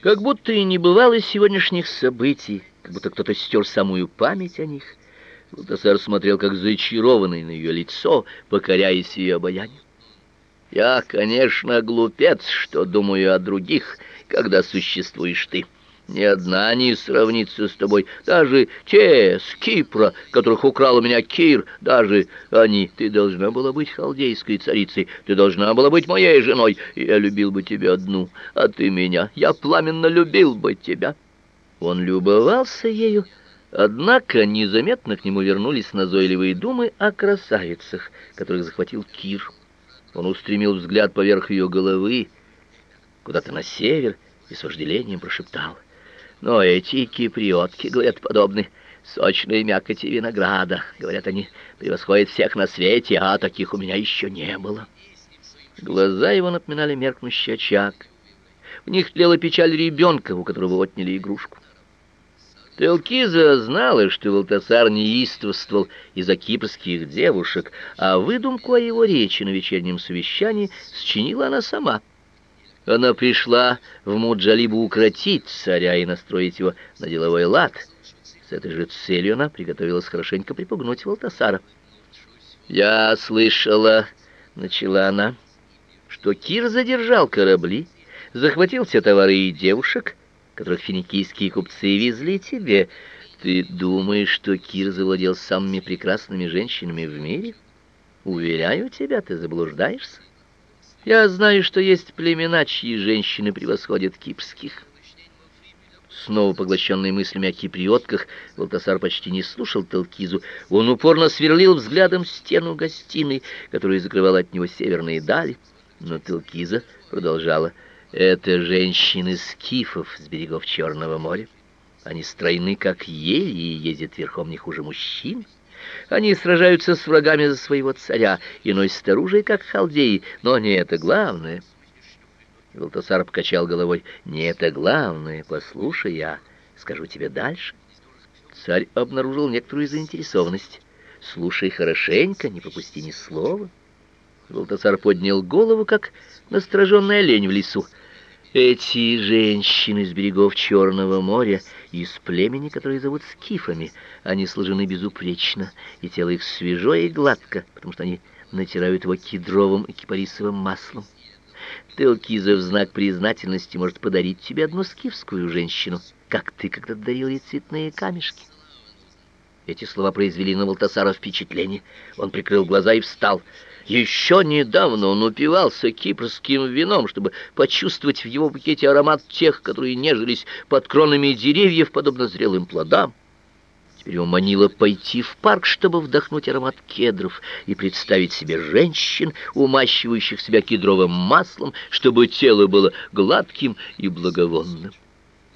Как будто и не бывало сегодняшних событий, как будто кто-то стер самую память о них. Валтасар смотрел, как зачарованный на ее лицо, покоряясь ее обаянию. «Я, конечно, глупец, что думаю о других, когда существуешь ты». Ни одна не сравнится с тобой. Даже те с Кипра, которых украл у меня Кир, даже они. Ты должна была быть халдейской царицей. Ты должна была быть моей женой. Я любил бы тебя одну, а ты меня. Я пламенно любил бы тебя. Он любовался ею, однако незаметно к нему вернулись назойливые думы о красавицах, которых захватил Кир. Он устремил взгляд поверх ее головы, куда-то на север, и с вожделением прошептал — но эти киприотки, говорят, подобны сочной мякоти винограда. Говорят, они превосходят всех на свете, а таких у меня еще не было. Глаза его напоминали меркнущий очаг. В них тлела печаль ребенка, у которого отняли игрушку. Телкиза знала, что Валтасар неистовствовал из-за кипрских девушек, а выдумку о его речи на вечернем совещании сочинила она сама — она пришла в Муджалибу укротить царя и настроить его на деловой лад. С этой же целью она приготовилась хорошенько припугнуть Валтасара. «Я слышала», — начала она, — «что Кир задержал корабли, захватил все товары и девушек, которых финикийские купцы везли тебе. Ты думаешь, что Кир завладел самыми прекрасными женщинами в мире? Уверяю тебя, ты заблуждаешься. Я знаю, что есть племена, чьи женщины превосходят кипрских. Снова поглощенный мыслями о киприотках, Валтасар почти не слушал Телкизу. Он упорно сверлил взглядом стену гостиной, которая закрывала от него северные дали. Но Телкиза продолжала. «Это женщины скифов с берегов Черного моря. Они стройны, как ели, и ездят верхом не хуже мужчин». Они сражаются с врагами за своего царя и носят оружие, как халдеи, но не это главное. Валтасар покачал головой. «Не это главное. Послушай, я скажу тебе дальше». Царь обнаружил некоторую заинтересованность. «Слушай хорошенько, не пропусти ни слова». Валтасар поднял голову, как настороженный олень в лесу. Эти женщины с берегов Черного моря, из племени, которое зовут скифами, они сложены безупречно, и тело их свежо и гладко, потому что они натирают его кедровым и кипарисовым маслом. Телкиза в знак признательности может подарить тебе одну скифскую женщину, как ты когда-то дарил ей цветные камешки. Эти слова произвели на Валтасара впечатление. Он прикрыл глаза и встал — еще недавно он упивался кипрским вином, чтобы почувствовать в его букете аромат тех, которые нежились под кронами деревьев, подобно зрелым плодам. Теперь его манило пойти в парк, чтобы вдохнуть аромат кедров и представить себе женщин, умащивающих себя кедровым маслом, чтобы тело было гладким и благовонным.